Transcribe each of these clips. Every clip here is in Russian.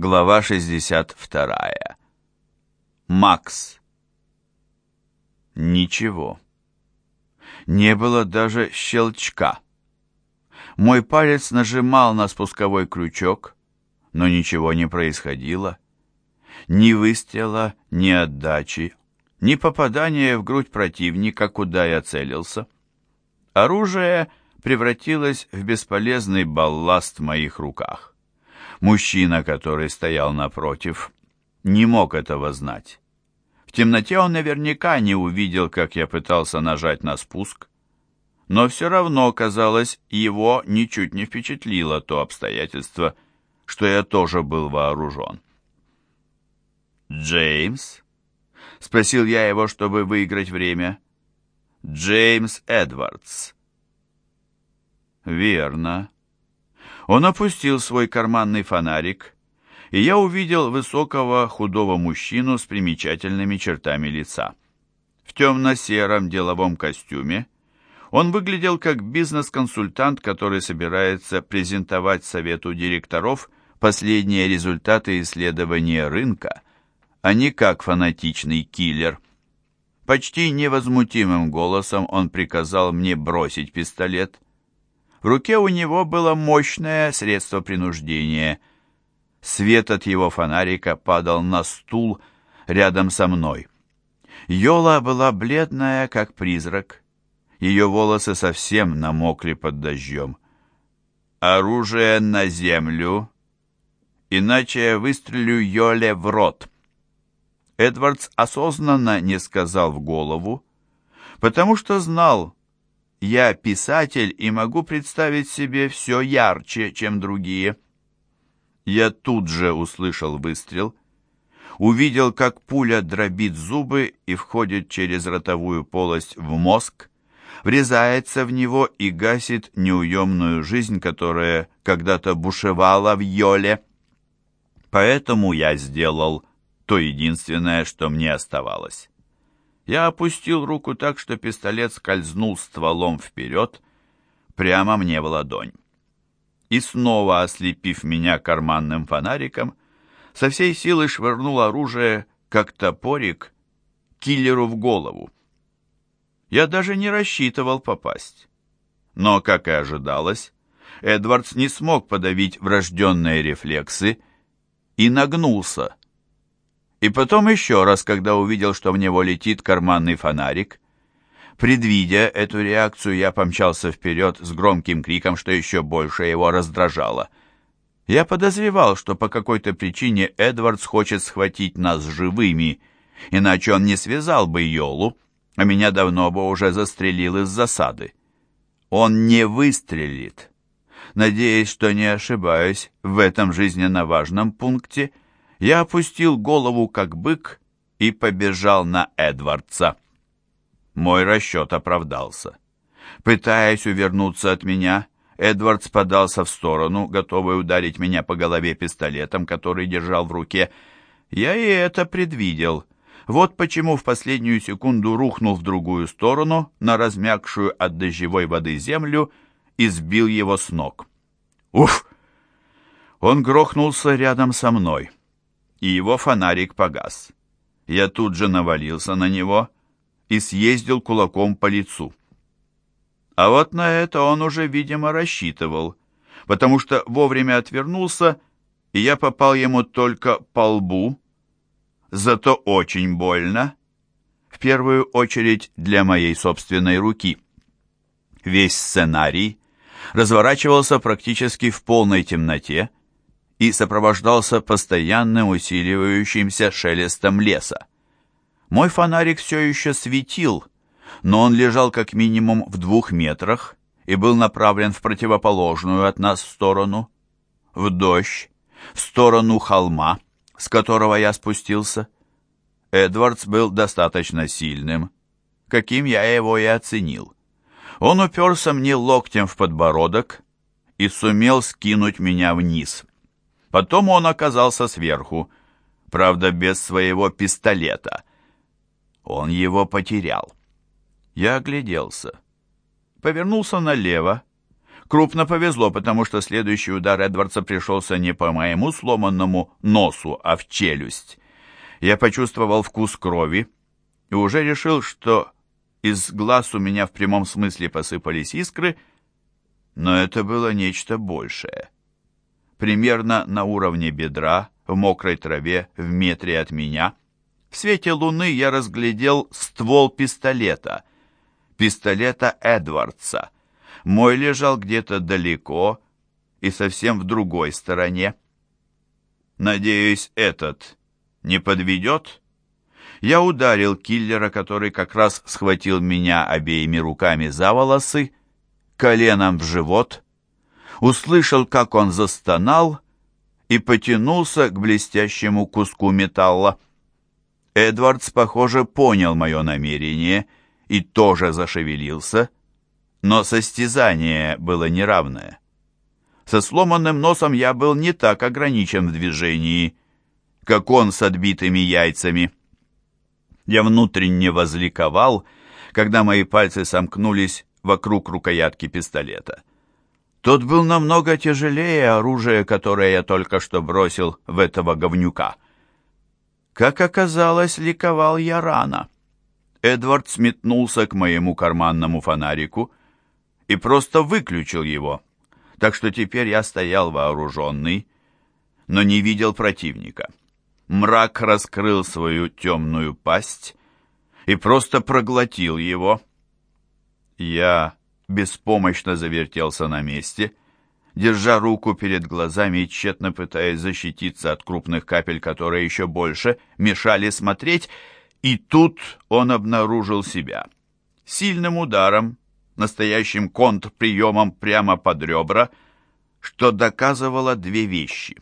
Глава 62. Макс. Ничего. Не было даже щелчка. Мой палец нажимал на спусковой крючок, но ничего не происходило. Ни выстрела, ни отдачи, ни попадания в грудь противника, куда я целился. Оружие превратилось в бесполезный балласт в моих руках. Мужчина, который стоял напротив, не мог этого знать. В темноте он наверняка не увидел, как я пытался нажать на спуск, но все равно, казалось, его ничуть не впечатлило то обстоятельство, что я тоже был вооружен. «Джеймс?» — спросил я его, чтобы выиграть время. «Джеймс Эдвардс». «Верно», он опустил свой карманный фонарик, и я увидел высокого худого мужчину с примечательными чертами лица. В темно-сером деловом костюме он выглядел как бизнес-консультант, который собирается презентовать совету директоров последние результаты исследования рынка, а не как фанатичный киллер. Почти невозмутимым голосом он приказал мне бросить пистолет – в руке у него было мощное средство принуждения. Свет от его фонарика падал на стул рядом со мной. Йола была бледная, как призрак. Ее волосы совсем намокли под дождем. «Оружие на землю, иначе я выстрелю Йоле в рот». Эдвардс осознанно не сказал в голову, потому что знал, я писатель и могу представить себе все ярче, чем другие. Я тут же услышал выстрел, увидел, как пуля дробит зубы и входит через ротовую полость в мозг, врезается в него и гасит неуемную жизнь, которая когда-то бушевала в Йоле. Поэтому я сделал то единственное, что мне оставалось. Я опустил руку так, что пистолет скользнул стволом вперед, прямо мне в ладонь. И снова, ослепив меня карманным фонариком, со всей силы швырнул оружие, как топорик, киллеру в голову. Я даже не рассчитывал попасть. Но, как и ожидалось, Эдвардс не смог подавить врожденные рефлексы и нагнулся, и потом еще раз, когда увидел, что в него летит карманный фонарик. Предвидя эту реакцию, я помчался вперед с громким криком, что еще больше его раздражало. Я подозревал, что по какой-то причине Эдвардс хочет схватить нас живыми, иначе он не связал бы Йолу, а меня давно бы уже застрелил из засады. Он не выстрелит. Надеясь, что не ошибаюсь в этом жизненно важном пункте — я опустил голову, как бык, и побежал на Эдвардса. Мой расчет оправдался. Пытаясь увернуться от меня, Эдвардс подался в сторону, готовый ударить меня по голове пистолетом, который держал в руке. Я и это предвидел. Вот почему в последнюю секунду рухнул в другую сторону, на размягшую от дождевой воды землю, и сбил его с ног. Уф! Он грохнулся рядом со мной и его фонарик погас. Я тут же навалился на него и съездил кулаком по лицу. А вот на это он уже, видимо, рассчитывал, потому что вовремя отвернулся, и я попал ему только по лбу, зато очень больно, в первую очередь для моей собственной руки. Весь сценарий разворачивался практически в полной темноте, и сопровождался постоянным усиливающимся шелестом леса. Мой фонарик все еще светил, но он лежал как минимум в двух метрах и был направлен в противоположную от нас сторону, в дождь, в сторону холма, с которого я спустился. Эдвардс был достаточно сильным, каким я его и оценил. Он уперся мне локтем в подбородок и сумел скинуть меня вниз. Потом он оказался сверху, правда, без своего пистолета. Он его потерял. Я огляделся. Повернулся налево. Крупно повезло, потому что следующий удар Эдвардса пришелся не по моему сломанному носу, а в челюсть. Я почувствовал вкус крови и уже решил, что из глаз у меня в прямом смысле посыпались искры, но это было нечто большее. Примерно на уровне бедра, в мокрой траве, в метре от меня, в свете луны я разглядел ствол пистолета. Пистолета Эдвардса — мой лежал где-то далеко и совсем в другой стороне. Надеюсь, этот не подведет? Я ударил киллера, который как раз схватил меня обеими руками за волосы, коленом в живот, услышал, как он застонал и потянулся к блестящему куску металла. Эдвардс, похоже, понял мое намерение и тоже зашевелился, но состязание было неравное. Со сломанным носом я был не так ограничен в движении, как он с отбитыми яйцами. Я внутренне возликовал, когда мои пальцы сомкнулись вокруг рукоятки пистолета. Тот был намного тяжелее оружия, которое я только что бросил в этого говнюка. Как оказалось, ликовал я рано. Эдвард сметнулся к моему карманному фонарику и просто выключил его. Так что теперь я стоял вооруженный, но не видел противника. Мрак раскрыл свою темную пасть и просто проглотил его. Я беспомощно завертелся на месте, держа руку перед глазами и тщетно пытаясь защититься от крупных капель, которые еще больше мешали смотреть, и тут он обнаружил себя. Сильным ударом, настоящим контрприемом прямо под ребра, что доказывало две вещи.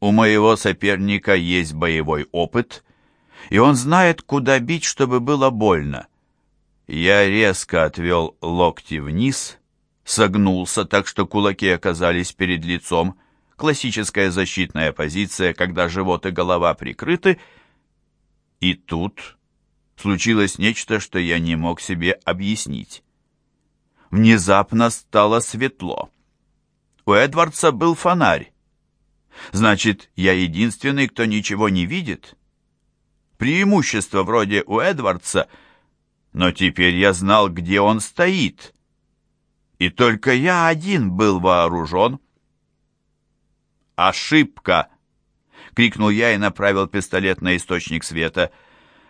У моего соперника есть боевой опыт, и он знает, куда бить, чтобы было больно. Я резко отвел локти вниз, согнулся так, что кулаки оказались перед лицом, классическая защитная позиция, когда живот и голова прикрыты, и тут случилось нечто, что я не мог себе объяснить внезапно стало светло. У Эдвардса был фонарь. Значит, я единственный, кто ничего не видит? Преимущество вроде у Эдвардса, но теперь я знал, где он стоит. И только я один был вооружен. «Ошибка!» — крикнул я и направил пистолет на источник света.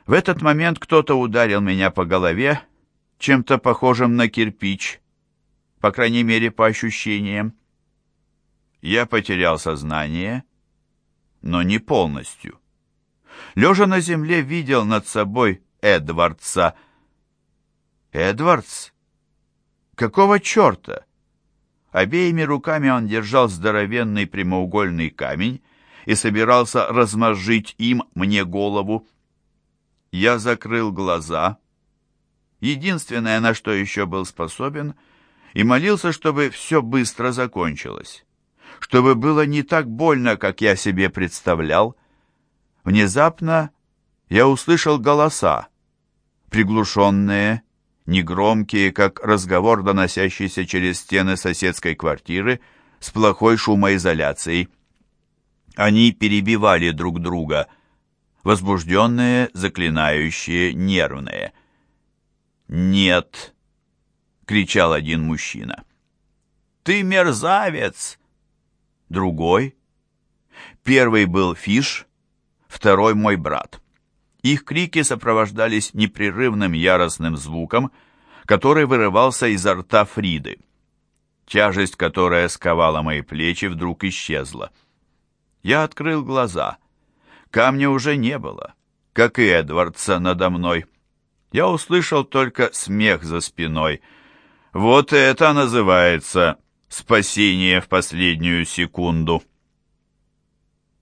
В этот момент кто-то ударил меня по голове, чем-то похожим на кирпич, по крайней мере, по ощущениям. Я потерял сознание, но не полностью. Лежа на земле, видел над собой Эдвардса. «Эдвардс? Какого черта?» Обеими руками он держал здоровенный прямоугольный камень и собирался размозжить им мне голову. Я закрыл глаза единственное, на что еще был способен, и молился, чтобы все быстро закончилось, чтобы было не так больно, как я себе представлял. Внезапно я услышал голоса, приглушенные, негромкие, как разговор, доносящийся через стены соседской квартиры с плохой шумоизоляцией. Они перебивали друг друга, возбужденные, заклинающие, нервные. «Нет!» — кричал один мужчина. «Ты мерзавец!» Другой. Первый был Фиш, второй мой брат. Их крики сопровождались непрерывным яростным звуком, который вырывался изо рта Фриды. Тяжесть, которая сковала мои плечи, вдруг исчезла. Я открыл глаза. Камня уже не было, как и Эдвардса надо мной я услышал только смех за спиной. Вот это называется спасение в последнюю секунду.